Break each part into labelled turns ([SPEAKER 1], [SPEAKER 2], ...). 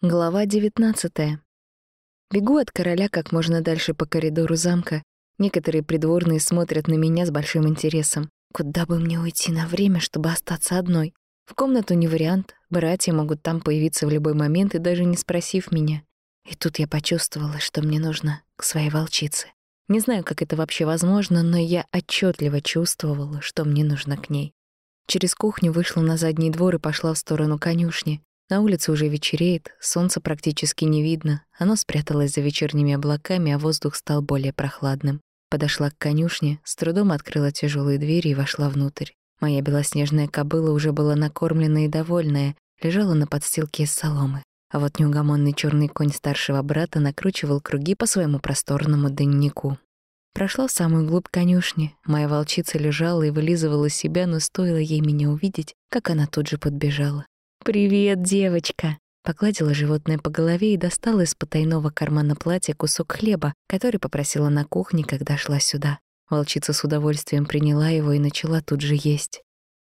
[SPEAKER 1] Глава 19. Бегу от короля как можно дальше по коридору замка. Некоторые придворные смотрят на меня с большим интересом. Куда бы мне уйти на время, чтобы остаться одной? В комнату не вариант. Братья могут там появиться в любой момент и даже не спросив меня. И тут я почувствовала, что мне нужно к своей волчице. Не знаю, как это вообще возможно, но я отчетливо чувствовала, что мне нужно к ней. Через кухню вышла на задний двор и пошла в сторону конюшни. На улице уже вечереет, солнца практически не видно. Оно спряталось за вечерними облаками, а воздух стал более прохладным. Подошла к конюшне, с трудом открыла тяжелые двери и вошла внутрь. Моя белоснежная кобыла уже была накормлена и довольная, лежала на подстилке из соломы. А вот неугомонный черный конь старшего брата накручивал круги по своему просторному дневнику. Прошла в самую глубь конюшни. Моя волчица лежала и вылизывала себя, но стоило ей меня увидеть, как она тут же подбежала. «Привет, девочка!» Погладила животное по голове и достала из потайного кармана платья кусок хлеба, который попросила на кухне, когда шла сюда. Волчица с удовольствием приняла его и начала тут же есть.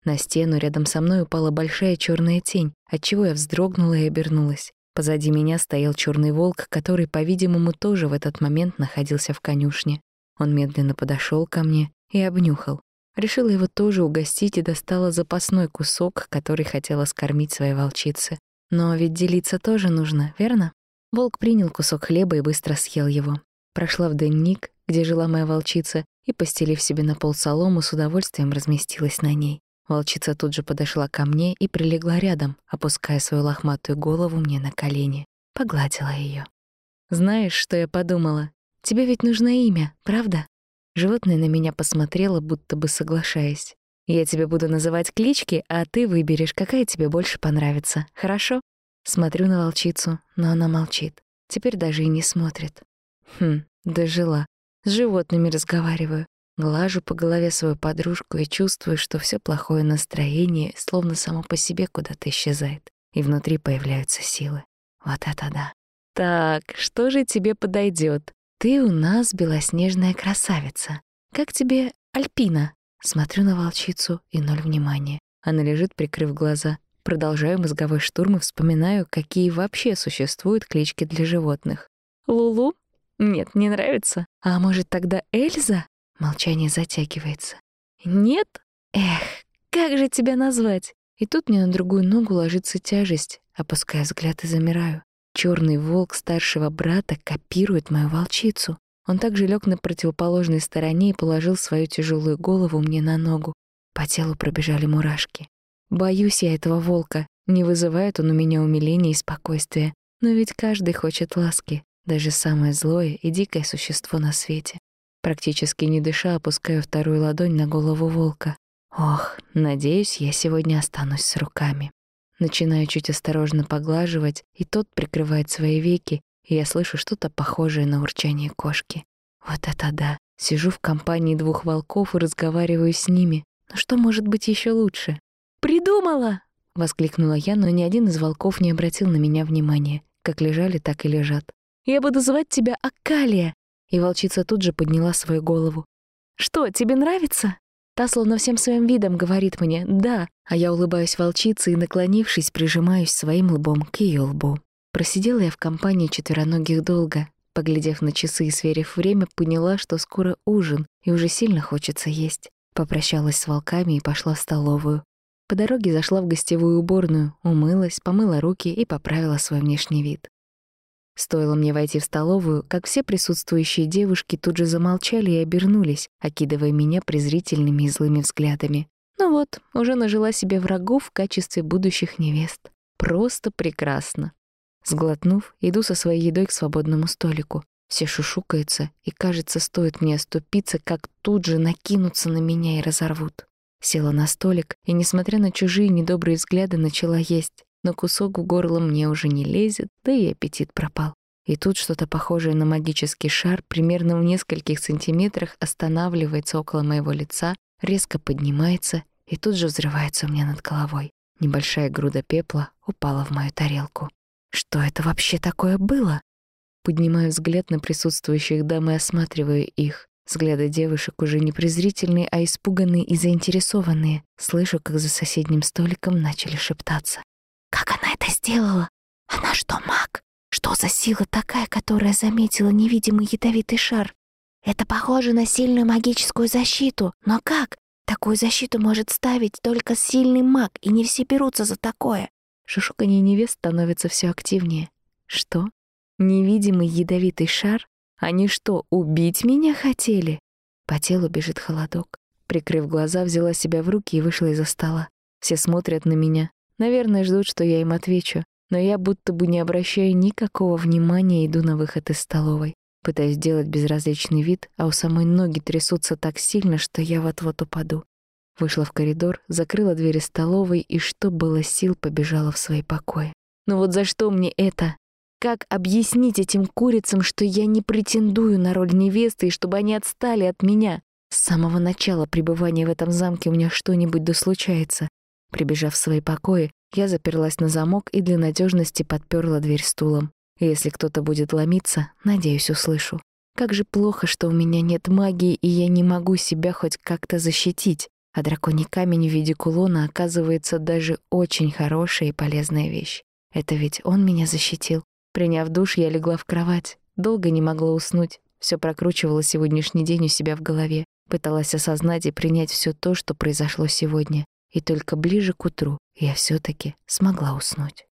[SPEAKER 1] На стену рядом со мной упала большая черная тень, отчего я вздрогнула и обернулась. Позади меня стоял черный волк, который, по-видимому, тоже в этот момент находился в конюшне. Он медленно подошел ко мне и обнюхал. Решила его тоже угостить и достала запасной кусок, который хотела скормить своей волчице. Но ведь делиться тоже нужно, верно? Волк принял кусок хлеба и быстро съел его. Прошла в денник, где жила моя волчица, и, постелив себе на пол солому, с удовольствием разместилась на ней. Волчица тут же подошла ко мне и прилегла рядом, опуская свою лохматую голову мне на колени. Погладила ее. «Знаешь, что я подумала? Тебе ведь нужно имя, правда?» Животное на меня посмотрело, будто бы соглашаясь. «Я тебе буду называть клички, а ты выберешь, какая тебе больше понравится. Хорошо?» Смотрю на волчицу, но она молчит. Теперь даже и не смотрит. Хм, дожила. С животными разговариваю. Глажу по голове свою подружку и чувствую, что все плохое настроение словно само по себе куда-то исчезает. И внутри появляются силы. Вот это да. Так, что же тебе подойдет? «Ты у нас белоснежная красавица. Как тебе Альпина?» Смотрю на волчицу и ноль внимания. Она лежит, прикрыв глаза. Продолжаю мозговой штурм и вспоминаю, какие вообще существуют клички для животных. «Лулу? Нет, не нравится. А может, тогда Эльза?» Молчание затягивается. «Нет? Эх, как же тебя назвать?» И тут мне на другую ногу ложится тяжесть. Опуская взгляд и замираю. Черный волк старшего брата копирует мою волчицу. Он также лег на противоположной стороне и положил свою тяжелую голову мне на ногу. По телу пробежали мурашки. Боюсь я этого волка. Не вызывает он у меня умиления и спокойствия. Но ведь каждый хочет ласки, даже самое злое и дикое существо на свете. Практически не дыша, опускаю вторую ладонь на голову волка. Ох, надеюсь, я сегодня останусь с руками. Начинаю чуть осторожно поглаживать, и тот прикрывает свои веки, и я слышу что-то похожее на урчание кошки. Вот это да! Сижу в компании двух волков и разговариваю с ними. Но что может быть еще лучше? «Придумала!» — воскликнула я, но ни один из волков не обратил на меня внимания. Как лежали, так и лежат. «Я буду звать тебя Акалия!» И волчица тут же подняла свою голову. «Что, тебе нравится?» Та словно всем своим видом говорит мне «да», а я улыбаюсь волчице и, наклонившись, прижимаюсь своим лбом к ее лбу. Просидела я в компании четвероногих долго. Поглядев на часы и сверив время, поняла, что скоро ужин, и уже сильно хочется есть. Попрощалась с волками и пошла в столовую. По дороге зашла в гостевую уборную, умылась, помыла руки и поправила свой внешний вид. Стоило мне войти в столовую, как все присутствующие девушки тут же замолчали и обернулись, окидывая меня презрительными и злыми взглядами. Ну вот, уже нажила себе врагов в качестве будущих невест. Просто прекрасно. Сглотнув, иду со своей едой к свободному столику. Все шушукаются, и, кажется, стоит мне оступиться, как тут же накинутся на меня и разорвут. Села на столик и, несмотря на чужие недобрые взгляды, начала есть но кусок в горло мне уже не лезет, да и аппетит пропал. И тут что-то похожее на магический шар примерно в нескольких сантиметрах останавливается около моего лица, резко поднимается и тут же взрывается у меня над головой. Небольшая груда пепла упала в мою тарелку. Что это вообще такое было? Поднимаю взгляд на присутствующих дам и осматриваю их. Взгляды девушек уже не презрительные, а испуганные и заинтересованные. Слышу, как за соседним столиком начали шептаться. Как она это сделала? Она что, маг? Что за сила такая, которая заметила невидимый ядовитый шар? Это похоже на сильную магическую защиту. Но как? Такую защиту может ставить только сильный маг, и не все берутся за такое. Шушуканье невест становится все активнее. Что? Невидимый ядовитый шар? Они что, убить меня хотели? По телу бежит холодок. Прикрыв глаза, взяла себя в руки и вышла из-за стола. Все смотрят на меня. Наверное, ждут, что я им отвечу. Но я будто бы не обращаю никакого внимания иду на выход из столовой. Пытаюсь сделать безразличный вид, а у самой ноги трясутся так сильно, что я вот-вот упаду. Вышла в коридор, закрыла двери столовой и, что было сил, побежала в свои покои. Ну вот за что мне это? Как объяснить этим курицам, что я не претендую на роль невесты и чтобы они отстали от меня? С самого начала пребывания в этом замке у меня что-нибудь да случается. Прибежав в свои покои, я заперлась на замок и для надежности подперла дверь стулом. Если кто-то будет ломиться, надеюсь, услышу. Как же плохо, что у меня нет магии, и я не могу себя хоть как-то защитить. А драконий камень в виде кулона оказывается даже очень хорошая и полезная вещь. Это ведь он меня защитил. Приняв душ, я легла в кровать. Долго не могла уснуть. Все прокручивала сегодняшний день у себя в голове. Пыталась осознать и принять все то, что произошло сегодня. И только ближе к утру я все таки смогла уснуть.